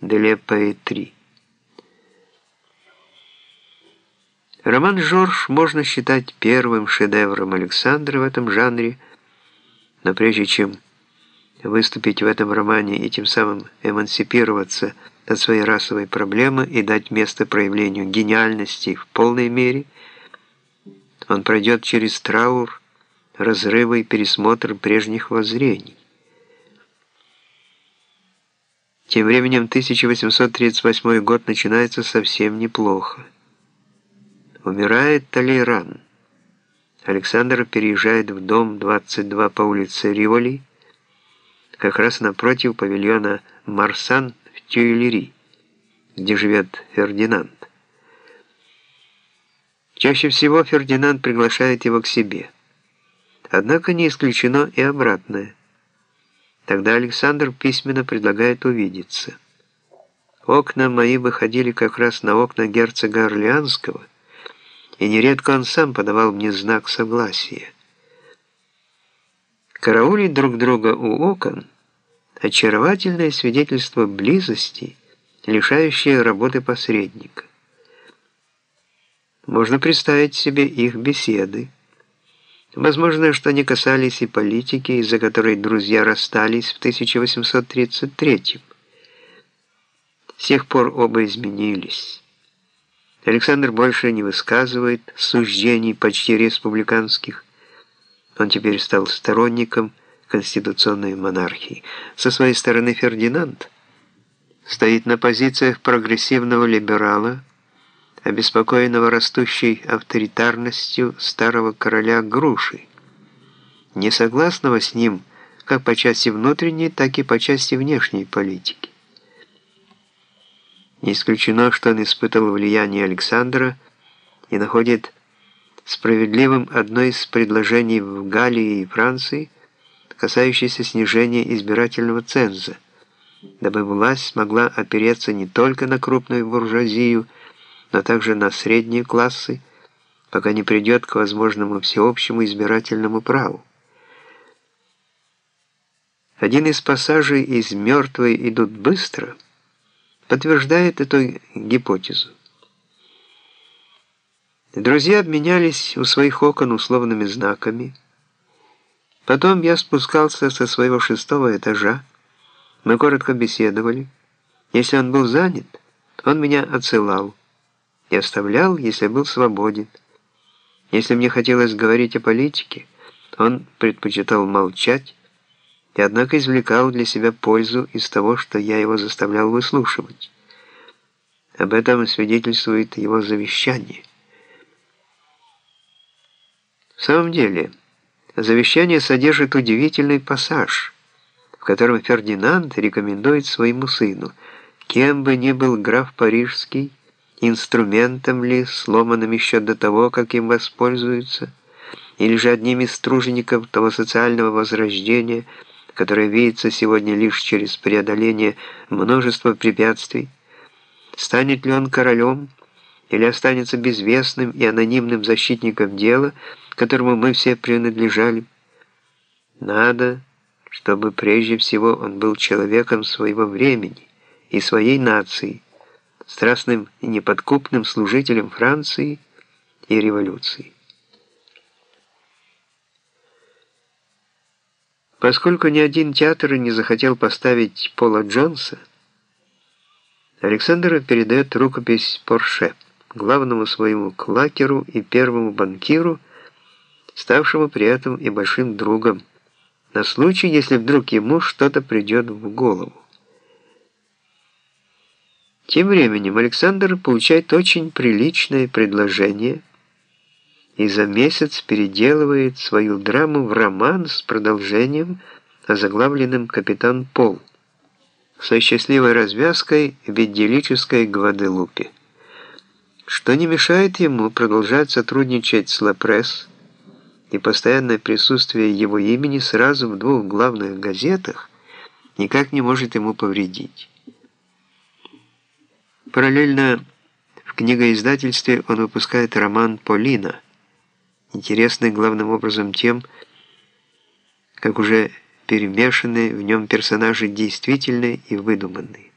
de la Роман «Жорж» можно считать первым шедевром Александра в этом жанре, но прежде чем выступить в этом романе и тем самым эмансипироваться от своей расовой проблемы и дать место проявлению гениальности в полной мере, он пройдет через траур, разрывы и пересмотр прежних воззрений. Тем временем 1838 год начинается совсем неплохо. Умирает Толейран. Александр переезжает в дом 22 по улице Риволи, как раз напротив павильона Марсан в Тюильри, где живет Фердинанд. Чаще всего Фердинанд приглашает его к себе. Однако не исключено и обратное. Тогда Александр письменно предлагает увидеться. Окна мои выходили как раз на окна герцога Орлеанского, и нередко он сам подавал мне знак согласия. Караулить друг друга у окон – очаровательное свидетельство близости, лишающее работы посредника. Можно представить себе их беседы. Возможно, что они касались и политики, из-за которой друзья расстались в 1833 -м. С тех пор оба изменились. Александр больше не высказывает суждений почти республиканских. Он теперь стал сторонником конституционной монархии. Со своей стороны Фердинанд стоит на позициях прогрессивного либерала, обеспокоенного растущей авторитарностью старого короля Груши, несогласного с ним как по части внутренней, так и по части внешней политики. Не исключено, что он испытывал влияние Александра и находит справедливым одно из предложений в Галлии и Франции, касающееся снижения избирательного ценза, дабы власть смогла опереться не только на крупную буржуазию, но также на средние классы, пока не придет к возможному всеобщему избирательному праву. Один из пассажей из «Мертвые идут быстро» подтверждает эту гипотезу. Друзья обменялись у своих окон условными знаками. Потом я спускался со своего шестого этажа. Мы коротко беседовали. Если он был занят, он меня отсылал и оставлял, если был свободен. Если мне хотелось говорить о политике, он предпочитал молчать и однако извлекал для себя пользу из того, что я его заставлял выслушивать. Об этом свидетельствует его завещание. В самом деле, завещание содержит удивительный пассаж, в котором Фердинанд рекомендует своему сыну, кем бы ни был граф Парижский, инструментом ли, сломанным еще до того, как им воспользуются, или же одним из тружеников того социального возрождения, которое видится сегодня лишь через преодоление множества препятствий, станет ли он королем, или останется безвестным и анонимным защитником дела, которому мы все принадлежали. Надо, чтобы прежде всего он был человеком своего времени и своей нации, страстным и неподкупным служителем Франции и революции. Поскольку ни один театр не захотел поставить Пола Джонса, Александр передает рукопись Порше, главному своему клакеру и первому банкиру, ставшему при этом и большим другом, на случай, если вдруг ему что-то придет в голову. Тем временем Александр получает очень приличное предложение и за месяц переделывает свою драму в роман с продолжением, озаглавленным «Капитан Пол» со счастливой развязкой в идиллической Гваделупе, что не мешает ему продолжать сотрудничать с Лапресс, и постоянное присутствие его имени сразу в двух главных газетах никак не может ему повредить. Параллельно в книгоиздательстве он выпускает роман «Полина», интересный главным образом тем, как уже перемешаны в нем персонажи действительные и выдуманные.